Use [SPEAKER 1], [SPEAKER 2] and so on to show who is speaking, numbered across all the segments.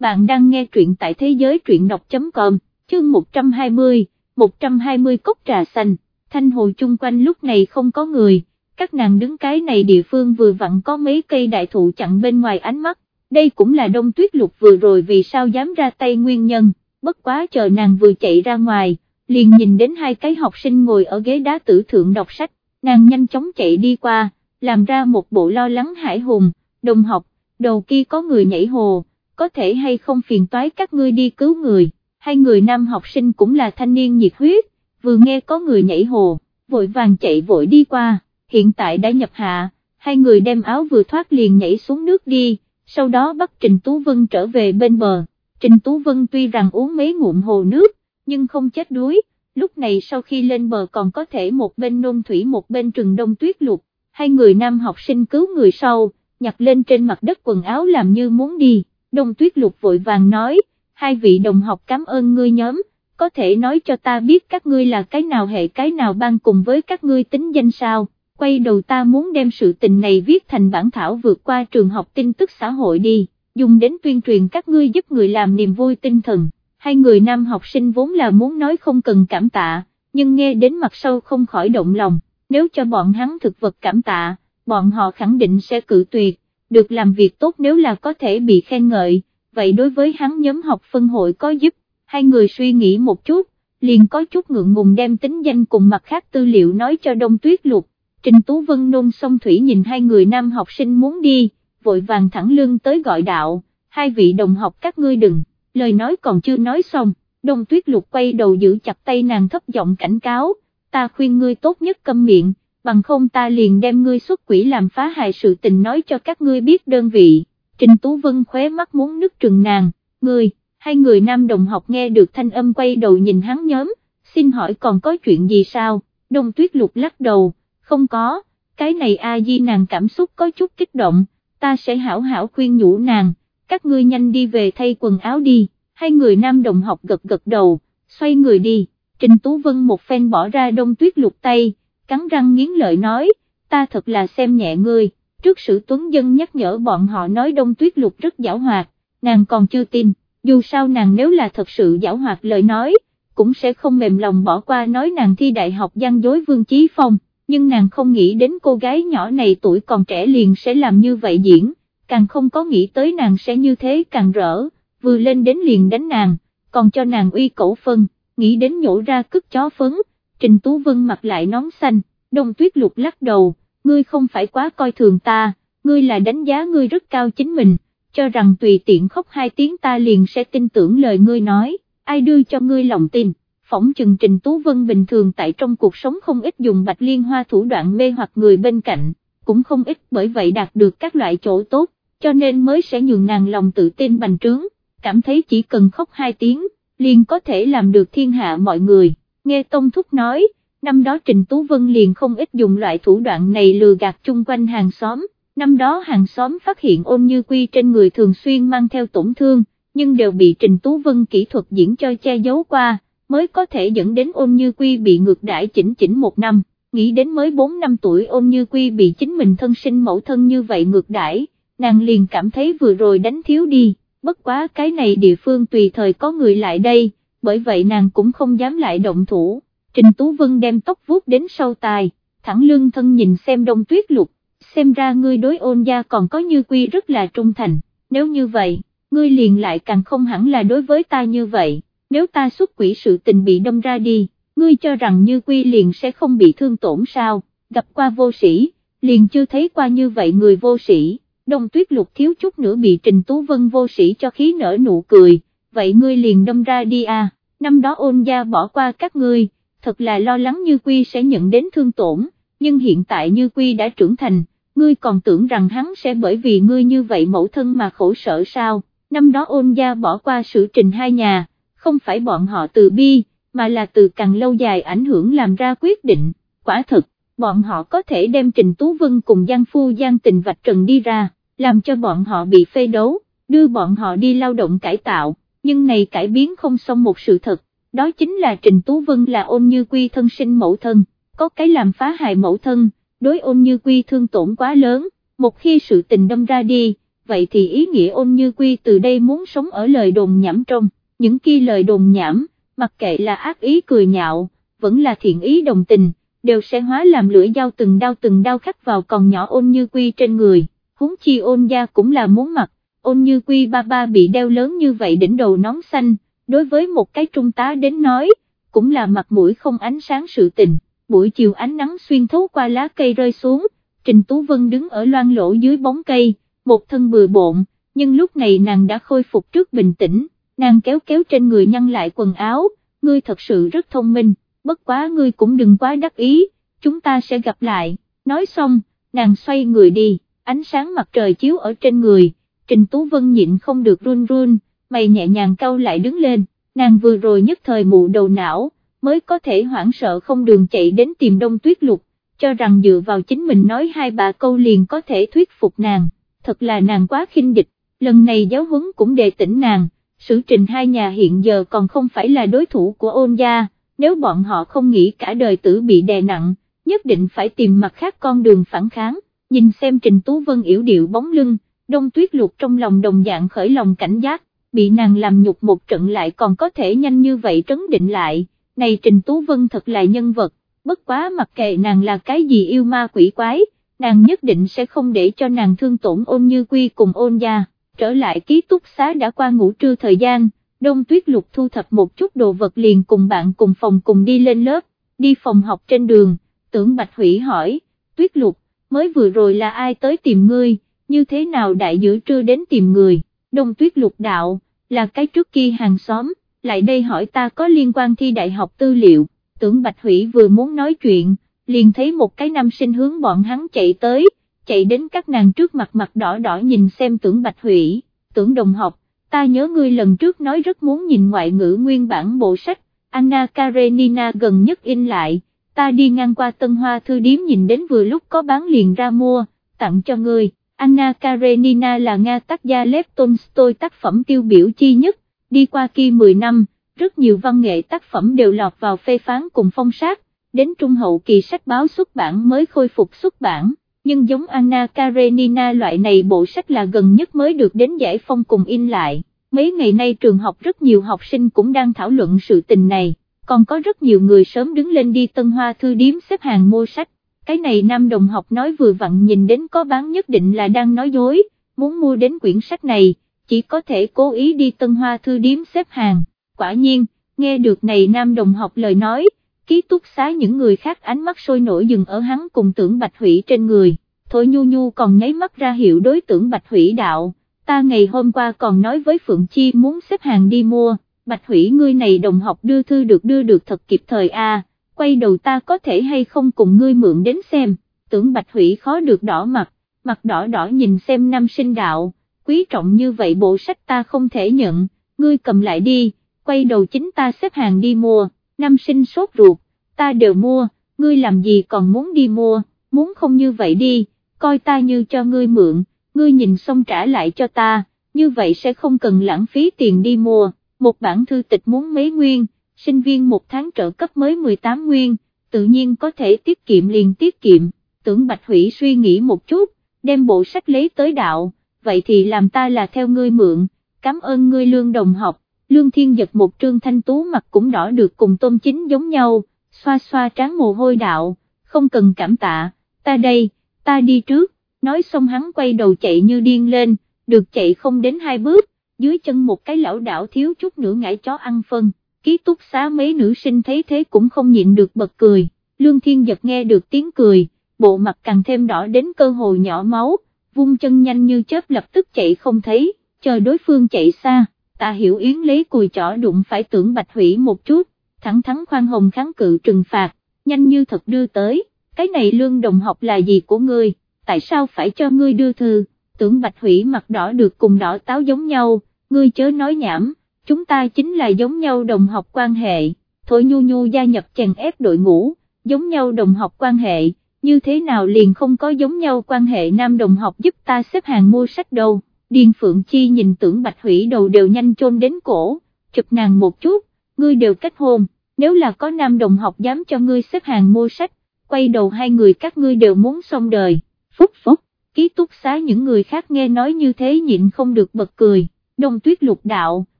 [SPEAKER 1] bạn đang nghe truyện tại thế giới truyện đọc.com, chương 120, 120 cốc trà xanh, thanh hồ chung quanh lúc này không có người, các nàng đứng cái này địa phương vừa vặn có mấy cây đại thụ chặn bên ngoài ánh mắt, đây cũng là đông tuyết lục vừa rồi vì sao dám ra tay nguyên nhân, bất quá chờ nàng vừa chạy ra ngoài, liền nhìn đến hai cái học sinh ngồi ở ghế đá tử thượng đọc sách, nàng nhanh chóng chạy đi qua, làm ra một bộ lo lắng hải hùng, đồng học, đầu kia có người nhảy hồ, có thể hay không phiền toái các ngươi đi cứu người, hai người nam học sinh cũng là thanh niên nhiệt huyết, vừa nghe có người nhảy hồ, vội vàng chạy vội đi qua, hiện tại đã nhập hạ, hai người đem áo vừa thoát liền nhảy xuống nước đi, sau đó bắt Trình Tú Vân trở về bên bờ, Trình Tú Vân tuy rằng uống mấy ngụm hồ nước, nhưng không chết đuối, lúc này sau khi lên bờ còn có thể một bên nôn thủy một bên trừng đông tuyết lục, hai người nam học sinh cứu người sau, nhặt lên trên mặt đất quần áo làm như muốn đi, đông tuyết lục vội vàng nói, hai vị đồng học cảm ơn ngươi nhóm, có thể nói cho ta biết các ngươi là cái nào hệ cái nào ban cùng với các ngươi tính danh sao, quay đầu ta muốn đem sự tình này viết thành bản thảo vượt qua trường học tin tức xã hội đi, dùng đến tuyên truyền các ngươi giúp người làm niềm vui tinh thần, hai người nam học sinh vốn là muốn nói không cần cảm tạ, nhưng nghe đến mặt sau không khỏi động lòng, nếu cho bọn hắn thực vật cảm tạ, bọn họ khẳng định sẽ cự tuyệt, được làm việc tốt nếu là có thể bị khen ngợi, vậy đối với hắn nhóm học phân hội có giúp, hai người suy nghĩ một chút, liền có chút ngượng ngùng đem tính danh cùng mặt khác tư liệu nói cho Đông Tuyết Lục, Trình Tú Vân nôn song thủy nhìn hai người nam học sinh muốn đi, vội vàng thẳng lưng tới gọi đạo, hai vị đồng học các ngươi đừng, lời nói còn chưa nói xong, Đông Tuyết Lục quay đầu giữ chặt tay nàng thấp giọng cảnh cáo, ta khuyên ngươi tốt nhất câm miệng, bằng không ta liền đem ngươi xuất quỷ làm phá hại sự tình nói cho các ngươi biết đơn vị, Trình Tú Vân khóe mắt muốn nứt trừng nàng, ngươi, hai người nam đồng học nghe được thanh âm quay đầu nhìn hắn nhóm, xin hỏi còn có chuyện gì sao, Đông Tuyết Lục lắc đầu, không có, cái này a di nàng cảm xúc có chút kích động, ta sẽ hảo hảo khuyên nhủ nàng, các ngươi nhanh đi về thay quần áo đi, hai người nam đồng học gật gật đầu, xoay người đi, Trình Tú Vân một phen bỏ ra Đông Tuyết Lục tay, cắn răng nghiến lợi nói, ta thật là xem nhẹ ngươi, trước sự tuấn dân nhắc nhở bọn họ nói đông tuyết lục rất giảo hoạt, nàng còn chưa tin, dù sao nàng nếu là thật sự giảo hoạt lời nói, cũng sẽ không mềm lòng bỏ qua nói nàng thi đại học gian dối Vương Chí Phong, nhưng nàng không nghĩ đến cô gái nhỏ này tuổi còn trẻ liền sẽ làm như vậy diễn, càng không có nghĩ tới nàng sẽ như thế càng rỡ, vừa lên đến liền đánh nàng, còn cho nàng uy cổ phân, nghĩ đến nhổ ra cứt chó phấn, Trình Tú Vân mặc lại nón xanh, đông tuyết lục lắc đầu, ngươi không phải quá coi thường ta, ngươi là đánh giá ngươi rất cao chính mình, cho rằng tùy tiện khóc hai tiếng ta liền sẽ tin tưởng lời ngươi nói, ai đưa cho ngươi lòng tin. Phỏng chừng Trình Tú Vân bình thường tại trong cuộc sống không ít dùng bạch liên hoa thủ đoạn mê hoặc người bên cạnh, cũng không ít bởi vậy đạt được các loại chỗ tốt, cho nên mới sẽ nhường nàng lòng tự tin bành trướng, cảm thấy chỉ cần khóc hai tiếng, liền có thể làm được thiên hạ mọi người nghe Tông Thúc nói, năm đó Trình Tú Vân liền không ít dùng loại thủ đoạn này lừa gạt chung quanh hàng xóm, năm đó hàng xóm phát hiện ôn như quy trên người thường xuyên mang theo tổn thương, nhưng đều bị Trình Tú Vân kỹ thuật diễn cho che giấu qua, mới có thể dẫn đến ôn như quy bị ngược đãi chỉnh chỉnh một năm, nghĩ đến mới 4 năm tuổi ôn như quy bị chính mình thân sinh mẫu thân như vậy ngược đãi, nàng liền cảm thấy vừa rồi đánh thiếu đi, bất quá cái này địa phương tùy thời có người lại đây bởi vậy nàng cũng không dám lại động thủ, Trình Tú Vân đem tóc vuốt đến sau tai, thẳng lưng thân nhìn xem đông tuyết lục, xem ra ngươi đối ôn gia còn có như quy rất là trung thành, nếu như vậy, ngươi liền lại càng không hẳn là đối với ta như vậy, nếu ta xuất quỷ sự tình bị đâm ra đi, ngươi cho rằng như quy liền sẽ không bị thương tổn sao, gặp qua vô sĩ, liền chưa thấy qua như vậy người vô sĩ, đông tuyết lục thiếu chút nữa bị Trình Tú Vân vô sĩ cho khí nở nụ cười vậy ngươi liền đâm ra đi à, năm đó ôn gia bỏ qua các ngươi, thật là lo lắng như quy sẽ nhận đến thương tổn, nhưng hiện tại như quy đã trưởng thành, ngươi còn tưởng rằng hắn sẽ bởi vì ngươi như vậy mẫu thân mà khổ sở sao, năm đó ôn gia bỏ qua sự trình hai nhà, không phải bọn họ từ bi, mà là từ càng lâu dài ảnh hưởng làm ra quyết định, quả thực, bọn họ có thể đem Trình Tú Vân cùng Giang Phu Giang Tình vạch trần đi ra, làm cho bọn họ bị phê đấu, đưa bọn họ đi lao động cải tạo nhưng này cải biến không xong một sự thật, đó chính là Trình Tú Vân là ôn như quy thân sinh mẫu thân, có cái làm phá hại mẫu thân, đối ôn như quy thương tổn quá lớn, một khi sự tình đâm ra đi, vậy thì ý nghĩa ôn như quy từ đây muốn sống ở lời đồn nhảm trong, những kia lời đồn nhảm, mặc kệ là ác ý cười nhạo, vẫn là thiện ý đồng tình, đều sẽ hóa làm lưỡi dao từng đau từng đau khắc vào còn nhỏ ôn như quy trên người, huống chi ôn gia cũng là muốn mặc ôn như quy ba ba bị đeo lớn như vậy đỉnh đầu nón xanh, đối với một cái trung tá đến nói, cũng là mặt mũi không ánh sáng sự tình, buổi chiều ánh nắng xuyên thấu qua lá cây rơi xuống, Trình Tú Vân đứng ở loan lỗ dưới bóng cây, một thân bừa bộn, nhưng lúc này nàng đã khôi phục trước bình tĩnh, nàng kéo kéo trên người nhăn lại quần áo, ngươi thật sự rất thông minh, bất quá ngươi cũng đừng quá đắc ý, chúng ta sẽ gặp lại, nói xong, nàng xoay người đi, ánh sáng mặt trời chiếu ở trên người, Trình Tú Vân nhịn không được run run, mày nhẹ nhàng cau lại đứng lên, nàng vừa rồi nhất thời mụ đầu não, mới có thể hoảng sợ không đường chạy đến tìm đông tuyết lục, cho rằng dựa vào chính mình nói hai bà câu liền có thể thuyết phục nàng, thật là nàng quá khinh địch, lần này giáo huấn cũng đề tỉnh nàng, sự trình hai nhà hiện giờ còn không phải là đối thủ của ôn gia, nếu bọn họ không nghĩ cả đời tử bị đè nặng, nhất định phải tìm mặt khác con đường phản kháng, nhìn xem Trình Tú Vân yểu điệu bóng lưng, đông tuyết lục trong lòng đồng dạng khởi lòng cảnh giác, bị nàng làm nhục một trận lại còn có thể nhanh như vậy trấn định lại, này Trình Tú Vân thật là nhân vật, bất quá mặc kệ nàng là cái gì yêu ma quỷ quái, nàng nhất định sẽ không để cho nàng thương tổn ôn như quy cùng ôn gia, trở lại ký túc xá đã qua ngủ trưa thời gian, đông tuyết lục thu thập một chút đồ vật liền cùng bạn cùng phòng cùng đi lên lớp, đi phòng học trên đường, tưởng Bạch Hủy hỏi, tuyết lục, mới vừa rồi là ai tới tìm ngươi, như thế nào đại giữa trưa đến tìm người, đông tuyết lục đạo, là cái trước kia hàng xóm, lại đây hỏi ta có liên quan thi đại học tư liệu, tưởng Bạch Hủy vừa muốn nói chuyện, liền thấy một cái nam sinh hướng bọn hắn chạy tới, chạy đến các nàng trước mặt mặt đỏ đỏ nhìn xem tưởng Bạch Hủy, tưởng đồng học, ta nhớ ngươi lần trước nói rất muốn nhìn ngoại ngữ nguyên bản bộ sách, Anna Karenina gần nhất in lại, ta đi ngang qua Tân Hoa Thư Điếm nhìn đến vừa lúc có bán liền ra mua, tặng cho ngươi, Anna Karenina là Nga tác gia Lev Tolstoy tác phẩm tiêu biểu chi nhất, đi qua kia 10 năm, rất nhiều văn nghệ tác phẩm đều lọt vào phê phán cùng phong sát, đến trung hậu kỳ sách báo xuất bản mới khôi phục xuất bản, nhưng giống Anna Karenina loại này bộ sách là gần nhất mới được đến giải phong cùng in lại, mấy ngày nay trường học rất nhiều học sinh cũng đang thảo luận sự tình này, còn có rất nhiều người sớm đứng lên đi Tân Hoa Thư Điếm xếp hàng mua sách, cái này nam đồng học nói vừa vặn nhìn đến có bán nhất định là đang nói dối, muốn mua đến quyển sách này, chỉ có thể cố ý đi Tân Hoa Thư Điếm xếp hàng, quả nhiên, nghe được này nam đồng học lời nói, ký túc xá những người khác ánh mắt sôi nổi dừng ở hắn cùng tưởng Bạch Hủy trên người, Thôi Nhu Nhu còn nháy mắt ra hiệu đối tượng Bạch Hủy đạo, ta ngày hôm qua còn nói với Phượng Chi muốn xếp hàng đi mua, Bạch Hủy ngươi này đồng học đưa thư được đưa được thật kịp thời a quay đầu ta có thể hay không cùng ngươi mượn đến xem, tưởng Bạch Hủy khó được đỏ mặt, mặt đỏ đỏ nhìn xem năm sinh đạo, quý trọng như vậy bộ sách ta không thể nhận, ngươi cầm lại đi, quay đầu chính ta xếp hàng đi mua, năm sinh sốt ruột, ta đều mua, ngươi làm gì còn muốn đi mua, muốn không như vậy đi, coi ta như cho ngươi mượn, ngươi nhìn xong trả lại cho ta, như vậy sẽ không cần lãng phí tiền đi mua, một bản thư tịch muốn mấy nguyên, sinh viên một tháng trợ cấp mới 18 nguyên, tự nhiên có thể tiết kiệm liền tiết kiệm, tưởng Bạch Hủy suy nghĩ một chút, đem bộ sách lấy tới đạo, vậy thì làm ta là theo ngươi mượn, cảm ơn ngươi lương đồng học, lương thiên giật một trương thanh tú mặt cũng đỏ được cùng tôm chính giống nhau, xoa xoa trán mồ hôi đạo, không cần cảm tạ, ta đây, ta đi trước, nói xong hắn quay đầu chạy như điên lên, được chạy không đến hai bước, dưới chân một cái lão đảo thiếu chút nữa ngã chó ăn phân, ký túc xá mấy nữ sinh thấy thế cũng không nhịn được bật cười, lương thiên giật nghe được tiếng cười, bộ mặt càng thêm đỏ đến cơ hồ nhỏ máu, vung chân nhanh như chớp lập tức chạy không thấy, chờ đối phương chạy xa, ta hiểu yến lấy cùi chỏ đụng phải tưởng bạch hủy một chút, thẳng thắn khoan hồng kháng cự trừng phạt, nhanh như thật đưa tới, cái này lương đồng học là gì của ngươi, tại sao phải cho ngươi đưa thư, tưởng bạch hủy mặt đỏ được cùng đỏ táo giống nhau, ngươi chớ nói nhảm, chúng ta chính là giống nhau đồng học quan hệ, thổi nhu nhu gia nhập chèn ép đội ngũ, giống nhau đồng học quan hệ, như thế nào liền không có giống nhau quan hệ nam đồng học giúp ta xếp hàng mua sách đâu, Điền Phượng Chi nhìn tưởng Bạch Hủy đầu đều nhanh chôn đến cổ, chụp nàng một chút, ngươi đều kết hôn, nếu là có nam đồng học dám cho ngươi xếp hàng mua sách, quay đầu hai người các ngươi đều muốn xong đời, phúc phúc, ký túc xá những người khác nghe nói như thế nhịn không được bật cười, đông tuyết lục đạo,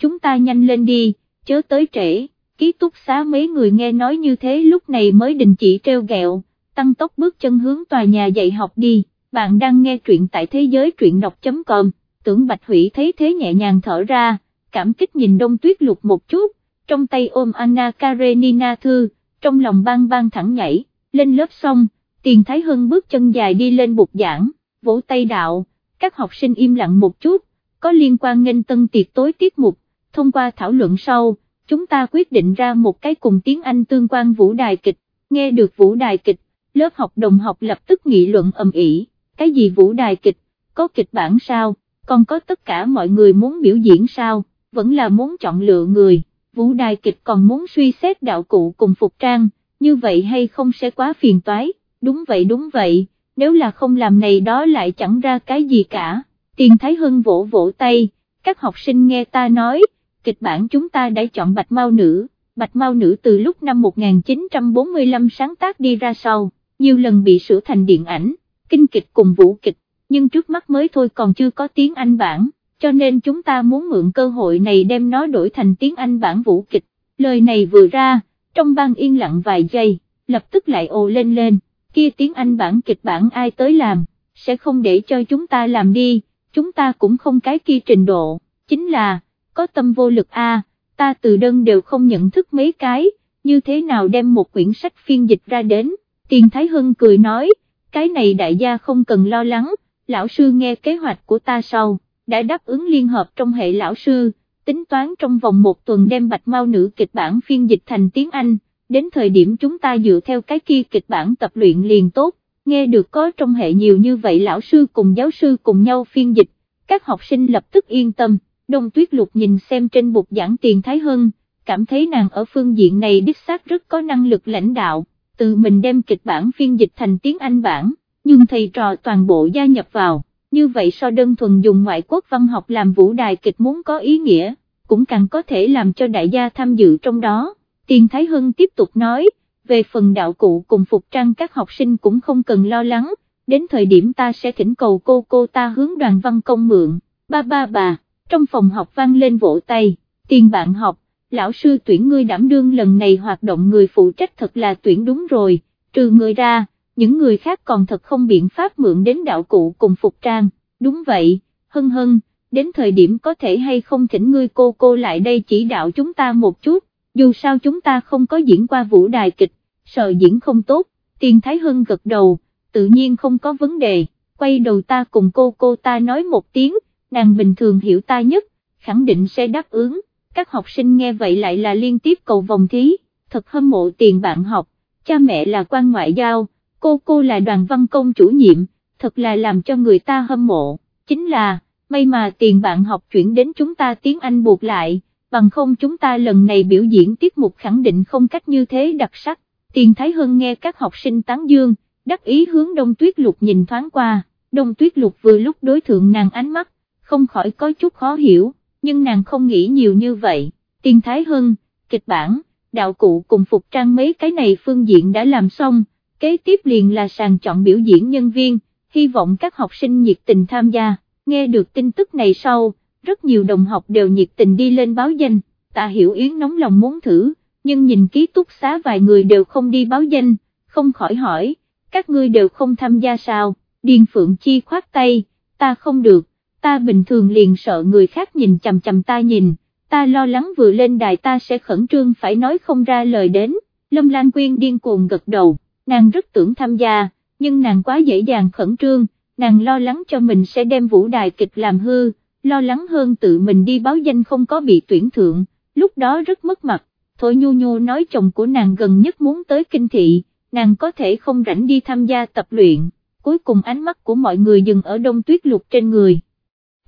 [SPEAKER 1] chúng ta nhanh lên đi, chớ tới trễ, ký túc xá mấy người nghe nói như thế lúc này mới đình chỉ treo gẹo, tăng tốc bước chân hướng tòa nhà dạy học đi, bạn đang nghe truyện tại thế giới truyện đọc.com, tưởng Bạch Hủy thấy thế nhẹ nhàng thở ra, cảm kích nhìn đông tuyết lục một chút, trong tay ôm Anna Karenina thư, trong lòng bang bang thẳng nhảy, lên lớp xong, tiền Thái Hưng bước chân dài đi lên bục giảng, vỗ tay đạo, các học sinh im lặng một chút, có liên quan nghênh tân tiệc tối tiết mục, thông qua thảo luận sau, chúng ta quyết định ra một cái cùng tiếng Anh tương quan vũ đài kịch, nghe được vũ đài kịch, lớp học đồng học lập tức nghị luận ầm ĩ, cái gì vũ đài kịch, có kịch bản sao, còn có tất cả mọi người muốn biểu diễn sao, vẫn là muốn chọn lựa người, vũ đài kịch còn muốn suy xét đạo cụ cùng phục trang, như vậy hay không sẽ quá phiền toái, đúng vậy đúng vậy, nếu là không làm này đó lại chẳng ra cái gì cả, tiền Thái Hưng vỗ vỗ tay, các học sinh nghe ta nói, kịch bản chúng ta đã chọn Bạch Mao Nữ, Bạch Mao Nữ từ lúc năm 1945 sáng tác đi ra sau, nhiều lần bị sửa thành điện ảnh, kinh kịch cùng vũ kịch, nhưng trước mắt mới thôi còn chưa có tiếng Anh bản, cho nên chúng ta muốn mượn cơ hội này đem nó đổi thành tiếng Anh bản vũ kịch, lời này vừa ra, trong ban yên lặng vài giây, lập tức lại ồ lên lên, kia tiếng Anh bản kịch bản ai tới làm, sẽ không để cho chúng ta làm đi, chúng ta cũng không cái kia trình độ, chính là, có tâm vô lực a, ta từ đơn đều không nhận thức mấy cái, như thế nào đem một quyển sách phiên dịch ra đến, Tiền Thái Hưng cười nói, cái này đại gia không cần lo lắng, lão sư nghe kế hoạch của ta sau, đã đáp ứng liên hợp trong hệ lão sư, tính toán trong vòng một tuần đem bạch mau nữ kịch bản phiên dịch thành tiếng Anh, đến thời điểm chúng ta dựa theo cái kia kịch bản tập luyện liền tốt, nghe được có trong hệ nhiều như vậy lão sư cùng giáo sư cùng nhau phiên dịch, các học sinh lập tức yên tâm, đông tuyết lục nhìn xem trên bục giảng tiền Thái Hưng, cảm thấy nàng ở phương diện này đích xác rất có năng lực lãnh đạo, tự mình đem kịch bản phiên dịch thành tiếng Anh bản, nhưng thầy trò toàn bộ gia nhập vào, như vậy so đơn thuần dùng ngoại quốc văn học làm vũ đài kịch muốn có ý nghĩa, cũng càng có thể làm cho đại gia tham dự trong đó. Tiền Thái Hưng tiếp tục nói, về phần đạo cụ cùng phục trang các học sinh cũng không cần lo lắng, đến thời điểm ta sẽ thỉnh cầu cô cô ta hướng đoàn văn công mượn, ba ba bà, trong phòng học vang lên vỗ tay, tiền bạn học, lão sư tuyển ngươi đảm đương lần này hoạt động người phụ trách thật là tuyển đúng rồi, trừ người ra, những người khác còn thật không biện pháp mượn đến đạo cụ cùng phục trang, đúng vậy, hân hân, đến thời điểm có thể hay không thỉnh ngươi cô cô lại đây chỉ đạo chúng ta một chút, dù sao chúng ta không có diễn qua vũ đài kịch, sợ diễn không tốt, tiền thái hân gật đầu, tự nhiên không có vấn đề, quay đầu ta cùng cô cô ta nói một tiếng, nàng bình thường hiểu ta nhất, khẳng định sẽ đáp ứng, các học sinh nghe vậy lại là liên tiếp cầu vòng thí, thật hâm mộ tiền bạn học, cha mẹ là quan ngoại giao, cô cô là đoàn văn công chủ nhiệm, thật là làm cho người ta hâm mộ, chính là, may mà tiền bạn học chuyển đến chúng ta tiếng Anh buộc lại, bằng không chúng ta lần này biểu diễn tiết mục khẳng định không cách như thế đặc sắc, tiền Thái Hưng nghe các học sinh tán dương, đắc ý hướng đông tuyết lục nhìn thoáng qua, đông tuyết lục vừa lúc đối thượng nàng ánh mắt, không khỏi có chút khó hiểu, nhưng nàng không nghĩ nhiều như vậy, tiền Thái Hân, kịch bản, đạo cụ cùng phục trang mấy cái này phương diện đã làm xong, kế tiếp liền là sàng chọn biểu diễn nhân viên, hy vọng các học sinh nhiệt tình tham gia, nghe được tin tức này sau, rất nhiều đồng học đều nhiệt tình đi lên báo danh, tạ hiểu yến nóng lòng muốn thử, nhưng nhìn ký túc xá vài người đều không đi báo danh, không khỏi hỏi, các ngươi đều không tham gia sao, Điền Phượng Chi khoát tay, ta không được, ta bình thường liền sợ người khác nhìn chầm chầm ta nhìn, ta lo lắng vừa lên đài ta sẽ khẩn trương phải nói không ra lời đến, Lâm Lan Quyên điên cuồng gật đầu, nàng rất tưởng tham gia, nhưng nàng quá dễ dàng khẩn trương, nàng lo lắng cho mình sẽ đem vũ đài kịch làm hư, lo lắng hơn tự mình đi báo danh không có bị tuyển thượng, lúc đó rất mất mặt, Thôi Nhu Nhu nói chồng của nàng gần nhất muốn tới kinh thị, nàng có thể không rảnh đi tham gia tập luyện, cuối cùng ánh mắt của mọi người dừng ở đông tuyết lục trên người.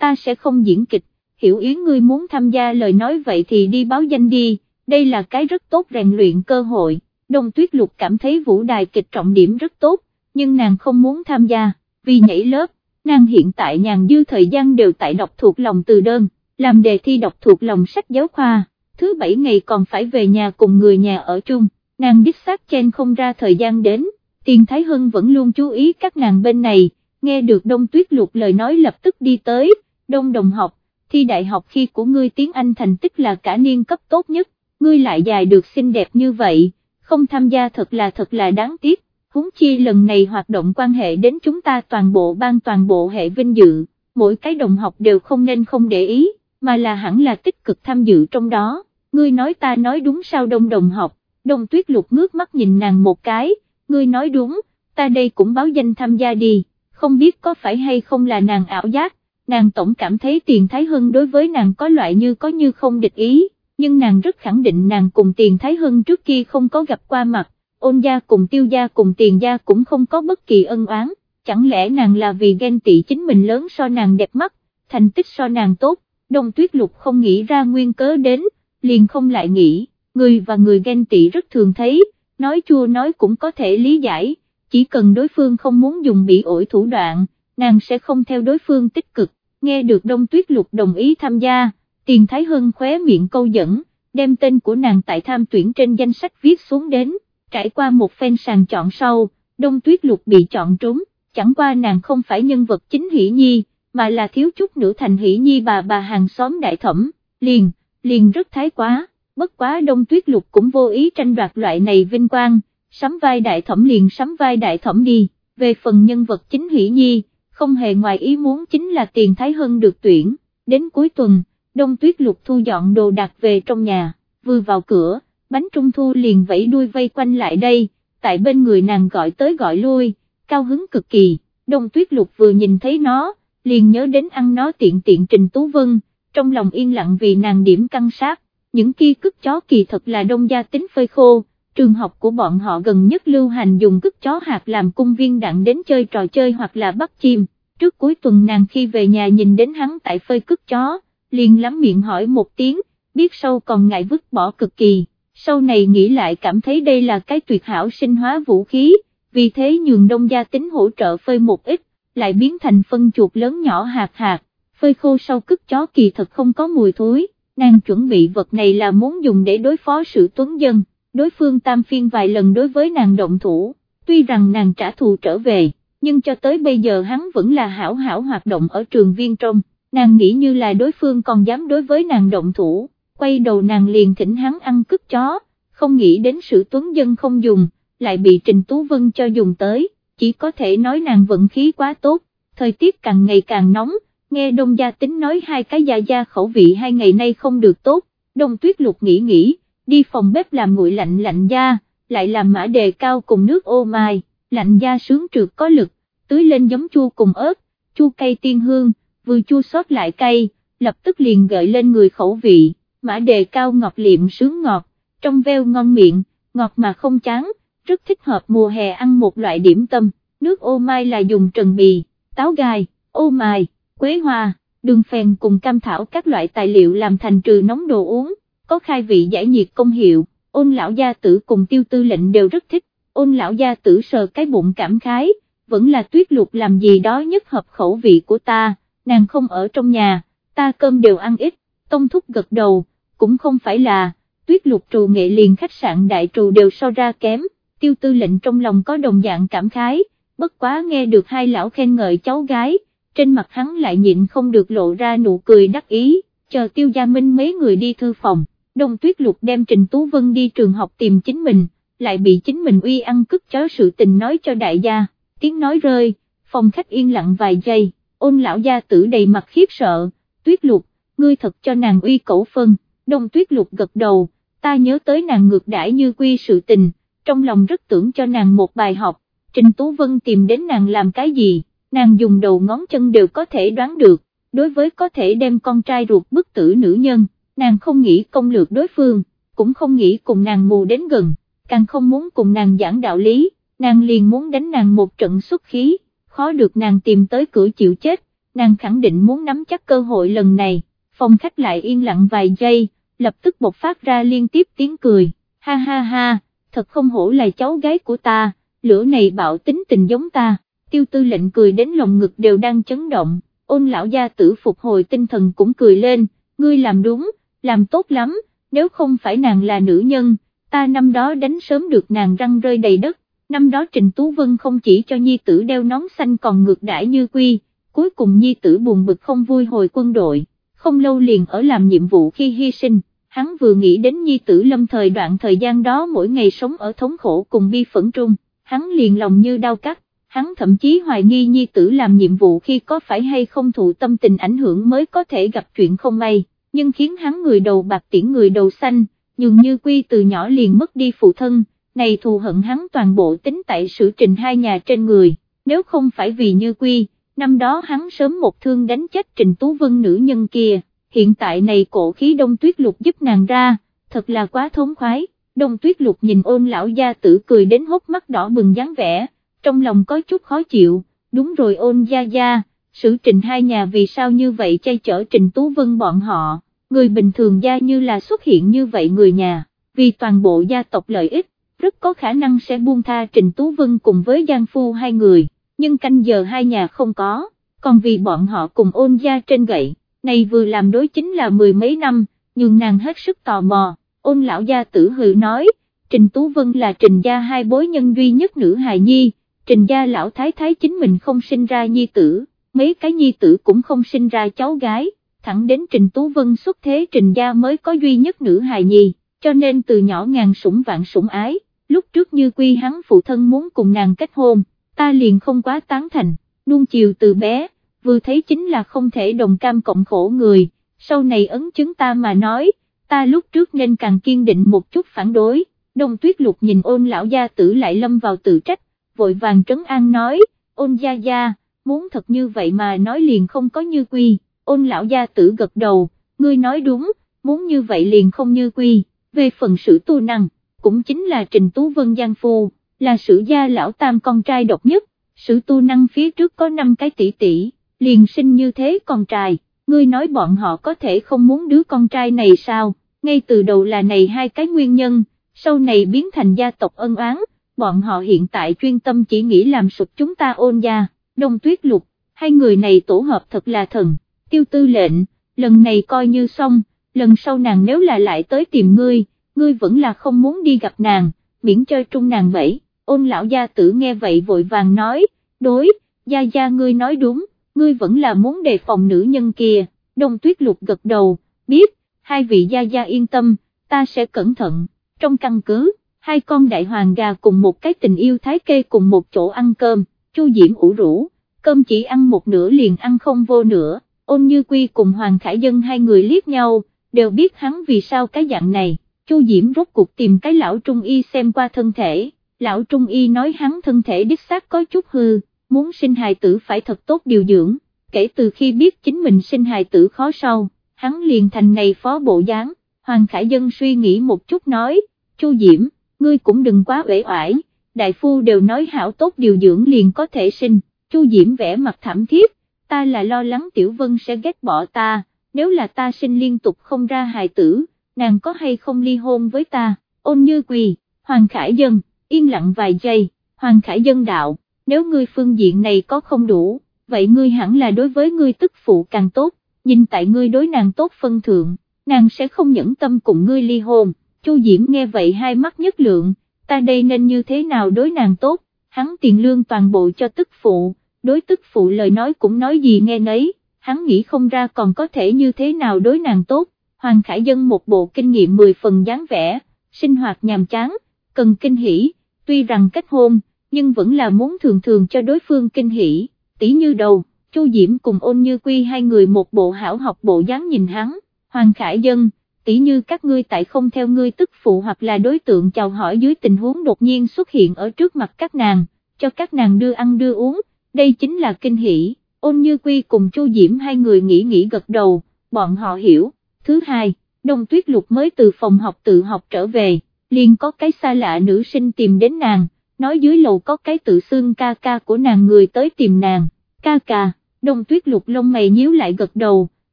[SPEAKER 1] Ta sẽ không diễn kịch, hiểu yến ngươi muốn tham gia lời nói vậy thì đi báo danh đi, đây là cái rất tốt rèn luyện cơ hội, đông tuyết lục cảm thấy vũ đài kịch trọng điểm rất tốt, nhưng nàng không muốn tham gia, vì nhảy lớp, nàng hiện tại nhàn dư thời gian đều tại đọc thuộc lòng từ đơn, làm đề thi đọc thuộc lòng sách giáo khoa, thứ bảy ngày còn phải về nhà cùng người nhà ở chung, nàng đích xác chen không ra thời gian đến, tiền Thái Hưng vẫn luôn chú ý các nàng bên này, nghe được đông tuyết lục lời nói lập tức đi tới, đông đồng học, thi đại học khi của ngươi tiếng Anh thành tích là cả niên cấp tốt nhất, ngươi lại dài được xinh đẹp như vậy, không tham gia thật là thật là đáng tiếc, huống chi lần này hoạt động quan hệ đến chúng ta toàn bộ ban toàn bộ hệ vinh dự, mỗi cái đồng học đều không nên không để ý, mà là hẳn là tích cực tham dự trong đó, ngươi nói ta nói đúng sao đông đồng học, đông tuyết lục ngước mắt nhìn nàng một cái, ngươi nói đúng, ta đây cũng báo danh tham gia đi, không biết có phải hay không là nàng ảo giác, nàng tổng cảm thấy tiền Thái Hưng đối với nàng có loại như có như không địch ý, nhưng nàng rất khẳng định nàng cùng tiền Thái Hưng trước kia không có gặp qua mặt, ôn gia cùng tiêu gia cùng tiền gia cũng không có bất kỳ ân oán, chẳng lẽ nàng là vì ghen tị chính mình lớn so nàng đẹp mắt, thành tích so nàng tốt, đông tuyết lục không nghĩ ra nguyên cớ đến, liền không lại nghĩ, người và người ghen tị rất thường thấy, nói chua nói cũng có thể lý giải, chỉ cần đối phương không muốn dùng bị ổi thủ đoạn, nàng sẽ không theo đối phương tích cực, nghe được đông tuyết lục đồng ý tham gia, tiền thái hân khóe miệng câu dẫn, đem tên của nàng tại tham tuyển trên danh sách viết xuống đến, trải qua một phen sàng chọn sau, đông tuyết lục bị chọn trúng, chẳng qua nàng không phải nhân vật chính hỷ nhi, mà là thiếu chút nữa thành hỷ nhi bà bà hàng xóm đại thẩm, liền, liền rất thái quá, bất quá đông tuyết lục cũng vô ý tranh đoạt loại này vinh quang, sắm vai đại thẩm liền sắm vai đại thẩm đi, về phần nhân vật chính hỷ nhi, không hề ngoài ý muốn chính là tiền thái hân được tuyển, đến cuối tuần, đông tuyết lục thu dọn đồ đạc về trong nhà, vừa vào cửa, bánh trung thu liền vẫy đuôi vây quanh lại đây, tại bên người nàng gọi tới gọi lui, cao hứng cực kỳ, đông tuyết lục vừa nhìn thấy nó, liền nhớ đến ăn nó tiện tiện Trình Tú Vân, trong lòng yên lặng vì nàng điểm căng sát, những kia cứt chó kỳ thật là đông gia tính phơi khô, trường học của bọn họ gần nhất lưu hành dùng cứt chó hạt làm cung viên đạn đến chơi trò chơi hoặc là bắt chim, trước cuối tuần nàng khi về nhà nhìn đến hắn tại phơi cứt chó, liền lắm miệng hỏi một tiếng, biết sâu còn ngại vứt bỏ cực kỳ, sau này nghĩ lại cảm thấy đây là cái tuyệt hảo sinh hóa vũ khí, vì thế nhường đông gia tính hỗ trợ phơi một ít, lại biến thành phân chuột lớn nhỏ hạt hạt, phơi khô sau cứt chó kỳ thật không có mùi thối, nàng chuẩn bị vật này là muốn dùng để đối phó sự tuấn dân, đối phương tam phiên vài lần đối với nàng động thủ, tuy rằng nàng trả thù trở về, nhưng cho tới bây giờ hắn vẫn là hảo hảo hoạt động ở trường viên trong, nàng nghĩ như là đối phương còn dám đối với nàng động thủ, quay đầu nàng liền thỉnh hắn ăn cứt chó, không nghĩ đến sự tuấn dân không dùng, lại bị Trình Tú Vân cho dùng tới, chỉ có thể nói nàng vận khí quá tốt, thời tiết càng ngày càng nóng, nghe Đông Gia Tính nói hai cái gia gia khẩu vị hai ngày nay không được tốt, Đông Tuyết Lục nghĩ nghĩ, đi phòng bếp làm nguội lạnh lạnh da, lại làm mã đề cao cùng nước ô mai, lạnh da sướng trượt có lực, tưới lên giống chua cùng ớt, chua cây tiên hương, vừa chua xót lại cay, lập tức liền gợi lên người khẩu vị, mã đề cao ngọt liệm sướng ngọt, trong veo ngon miệng, ngọt mà không chán, rất thích hợp mùa hè ăn một loại điểm tâm, nước ô mai là dùng trần bì, táo gai, ô mai, quế hoa, đường phèn cùng cam thảo các loại tài liệu làm thành trừ nóng đồ uống, có khai vị giải nhiệt công hiệu, ôn lão gia tử cùng tiêu tư lệnh đều rất thích, ôn lão gia tử sờ cái bụng cảm khái, vẫn là tuyết lục làm gì đó nhất hợp khẩu vị của ta, nàng không ở trong nhà, ta cơm đều ăn ít, tông thúc gật đầu, cũng không phải là, tuyết lục trù nghệ liền khách sạn đại trù đều so ra kém, tiêu tư lệnh trong lòng có đồng dạng cảm khái, bất quá nghe được hai lão khen ngợi cháu gái, trên mặt hắn lại nhịn không được lộ ra nụ cười đắc ý, chờ tiêu gia minh mấy người đi thư phòng, đông tuyết lục đem Trình Tú Vân đi trường học tìm chính mình, lại bị chính mình uy ăn cức chó sự tình nói cho đại gia, tiếng nói rơi, phòng khách yên lặng vài giây, ôn lão gia tử đầy mặt khiếp sợ, tuyết lục, ngươi thật cho nàng uy cẩu phân, đông tuyết lục gật đầu, ta nhớ tới nàng ngược đãi như quy sự tình, trong lòng rất tưởng cho nàng một bài học, Trình Tú Vân tìm đến nàng làm cái gì, nàng dùng đầu ngón chân đều có thể đoán được, đối với có thể đem con trai ruột bức tử nữ nhân, nàng không nghĩ công lược đối phương, cũng không nghĩ cùng nàng mù đến gần, càng không muốn cùng nàng giảng đạo lý, nàng liền muốn đánh nàng một trận xuất khí, khó được nàng tìm tới cửa chịu chết, nàng khẳng định muốn nắm chắc cơ hội lần này, phòng khách lại yên lặng vài giây, lập tức bộc phát ra liên tiếp tiếng cười, ha ha ha, thật không hổ là cháu gái của ta, lửa này bạo tính tình giống ta, tiêu tư lệnh cười đến lòng ngực đều đang chấn động, ôn lão gia tử phục hồi tinh thần cũng cười lên, ngươi làm đúng, làm tốt lắm, nếu không phải nàng là nữ nhân, ta năm đó đánh sớm được nàng răng rơi đầy đất, năm đó Trình Tú Vân không chỉ cho nhi tử đeo nón xanh còn ngược đãi như quy, cuối cùng nhi tử buồn bực không vui hồi quân đội, không lâu liền ở làm nhiệm vụ khi hy sinh, hắn vừa nghĩ đến nhi tử lâm thời đoạn thời gian đó mỗi ngày sống ở thống khổ cùng bi phẫn trung, hắn liền lòng như đau cắt, hắn thậm chí hoài nghi nhi tử làm nhiệm vụ khi có phải hay không thụ tâm tình ảnh hưởng mới có thể gặp chuyện không may, nhưng khiến hắn người đầu bạc tiễn người đầu xanh, nhường như quy từ nhỏ liền mất đi phụ thân, này thù hận hắn toàn bộ tính tại sự trình hai nhà trên người, nếu không phải vì như quy, năm đó hắn sớm một thương đánh chết trình tú vân nữ nhân kia, hiện tại này cổ khí đông tuyết lục giúp nàng ra, thật là quá thống khoái, đông tuyết lục nhìn ôn lão gia tử cười đến hốc mắt đỏ bừng dáng vẻ, trong lòng có chút khó chịu, đúng rồi ôn gia gia, sử trình hai nhà vì sao như vậy chay chở trình tú vân bọn họ, người bình thường gia như là xuất hiện như vậy người nhà, vì toàn bộ gia tộc lợi ích, rất có khả năng sẽ buông tha trình tú vân cùng với Giang Phu hai người, nhưng canh giờ hai nhà không có, còn vì bọn họ cùng ôn gia trên gậy, này vừa làm đối chính là mười mấy năm, nhưng nàng hết sức tò mò, ôn lão gia tử hự nói, Trình Tú Vân là trình gia hai bối nhân duy nhất nữ hài nhi, trình gia lão thái thái chính mình không sinh ra nhi tử, mấy cái nhi tử cũng không sinh ra cháu gái, thẳng đến trình Tú Vân xuất thế trình gia mới có duy nhất nữ hài nhi, cho nên từ nhỏ ngàn sủng vạn sủng ái, lúc trước như quy hắn phụ thân muốn cùng nàng kết hôn, ta liền không quá tán thành, nuông chiều từ bé, vừa thấy chính là không thể đồng cam cộng khổ người, sau này ấn chứng ta mà nói, ta lúc trước nên càng kiên định một chút phản đối, đông tuyết lục nhìn ôn lão gia tử lại lâm vào tự trách, vội vàng trấn an nói, ôn gia gia, muốn thật như vậy mà nói liền không có như quy, ôn lão gia tử gật đầu, ngươi nói đúng, muốn như vậy liền không như quy, về phần sự tu năng, cũng chính là Trình Tú Vân Giang Phu, là sử gia lão tam con trai độc nhất, sử tu năng phía trước có 5 cái tỷ tỷ, liền sinh như thế con trai, ngươi nói bọn họ có thể không muốn đứa con trai này sao, ngay từ đầu là này hai cái nguyên nhân, sau này biến thành gia tộc ân oán, bọn họ hiện tại chuyên tâm chỉ nghĩ làm sụp chúng ta ôn gia, đông tuyết lục, hai người này tổ hợp thật là thần, tiêu tư lệnh, lần này coi như xong, lần sau nàng nếu là lại tới tìm ngươi, ngươi vẫn là không muốn đi gặp nàng, miễn chơi trung nàng bẫy, ôn lão gia tử nghe vậy vội vàng nói, đối, gia gia ngươi nói đúng, ngươi vẫn là muốn đề phòng nữ nhân kia, đông tuyết lục gật đầu, biết, hai vị gia gia yên tâm, ta sẽ cẩn thận, trong căn cứ, hai con đại hoàng gà cùng một cái tình yêu thái kê cùng một chỗ ăn cơm, chu diễm ủ rũ, cơm chỉ ăn một nửa liền ăn không vô nữa, ôn như quy cùng hoàng khải dân hai người liếc nhau, đều biết hắn vì sao cái dạng này, chu diễm rốt cuộc tìm cái lão trung y xem qua thân thể, lão trung y nói hắn thân thể đích xác có chút hư muốn sinh hài tử phải thật tốt điều dưỡng, kể từ khi biết chính mình sinh hài tử khó sau, hắn liền thành này phó bộ dáng, Hoàng Khải Dân suy nghĩ một chút nói, Chu Diễm, ngươi cũng đừng quá uể oải, đại phu đều nói hảo tốt điều dưỡng liền có thể sinh, Chu Diễm vẽ mặt thảm thiết, ta là lo lắng Tiểu Vân sẽ ghét bỏ ta, nếu là ta sinh liên tục không ra hài tử, nàng có hay không ly hôn với ta, ôn như quỳ, Hoàng Khải Dân, yên lặng vài giây, Hoàng Khải Dân đạo nếu ngươi phương diện này có không đủ, vậy ngươi hẳn là đối với ngươi tức phụ càng tốt, nhìn tại ngươi đối nàng tốt phân thượng, nàng sẽ không nhẫn tâm cùng ngươi ly hôn, Chu Diễm nghe vậy hai mắt nhất lượng, ta đây nên như thế nào đối nàng tốt, hắn tiền lương toàn bộ cho tức phụ, đối tức phụ lời nói cũng nói gì nghe nấy, hắn nghĩ không ra còn có thể như thế nào đối nàng tốt, Hoàng Khải Dân một bộ kinh nghiệm 10 phần dáng vẻ, sinh hoạt nhàm chán, cần kinh hỉ, tuy rằng kết hôn, nhưng vẫn là muốn thường thường cho đối phương kinh hỉ, tỷ như đầu, Chu Diễm cùng ôn như quy hai người một bộ hảo học bộ dáng nhìn hắn, Hoàng Khải Dân, tỷ như các ngươi tại không theo ngươi tức phụ hoặc là đối tượng chào hỏi dưới tình huống đột nhiên xuất hiện ở trước mặt các nàng, cho các nàng đưa ăn đưa uống, đây chính là kinh hỉ, ôn như quy cùng Chu Diễm hai người nghĩ nghĩ gật đầu, bọn họ hiểu, thứ hai, Đông Tuyết Lục mới từ phòng học tự học trở về, liền có cái xa lạ nữ sinh tìm đến nàng, nói dưới lầu có cái tự xương ca ca của nàng người tới tìm nàng, ca ca, đông tuyết lục lông mày nhíu lại gật đầu,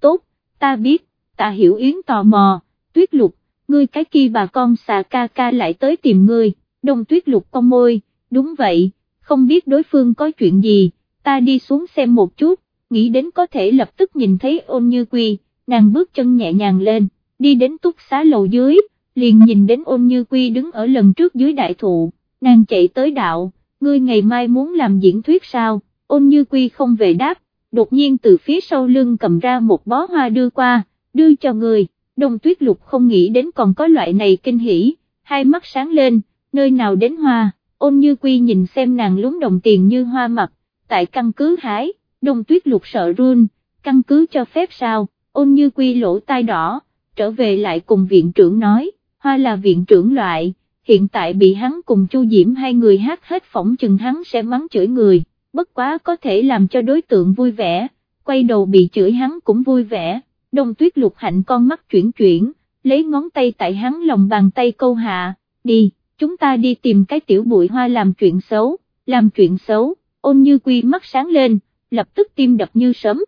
[SPEAKER 1] tốt, ta biết, ta hiểu yến tò mò, tuyết lục, ngươi cái kia bà con xà ca ca lại tới tìm ngươi, đông tuyết lục con môi, đúng vậy, không biết đối phương có chuyện gì, ta đi xuống xem một chút, nghĩ đến có thể lập tức nhìn thấy ôn như quy, nàng bước chân nhẹ nhàng lên, đi đến túc xá lầu dưới, liền nhìn đến ôn như quy đứng ở lần trước dưới đại thụ, nàng chạy tới đạo, ngươi ngày mai muốn làm diễn thuyết sao, ôn như quy không về đáp, đột nhiên từ phía sau lưng cầm ra một bó hoa đưa qua, đưa cho người, Đồng tuyết lục không nghĩ đến còn có loại này kinh hỉ, hai mắt sáng lên, nơi nào đến hoa, ôn như quy nhìn xem nàng lúng đồng tiền như hoa mặt, tại căn cứ hái, Đồng tuyết lục sợ run, căn cứ cho phép sao, ôn như quy lỗ tai đỏ, trở về lại cùng viện trưởng nói, hoa là viện trưởng loại, hiện tại bị hắn cùng Chu Diễm hai người hát hết phỏng chừng hắn sẽ mắng chửi người, bất quá có thể làm cho đối tượng vui vẻ, quay đầu bị chửi hắn cũng vui vẻ, đông tuyết lục hạnh con mắt chuyển chuyển, lấy ngón tay tại hắn lòng bàn tay câu hạ, đi, chúng ta đi tìm cái tiểu bụi hoa làm chuyện xấu, làm chuyện xấu, ôn như quy mắt sáng lên, lập tức tim đập như sớm,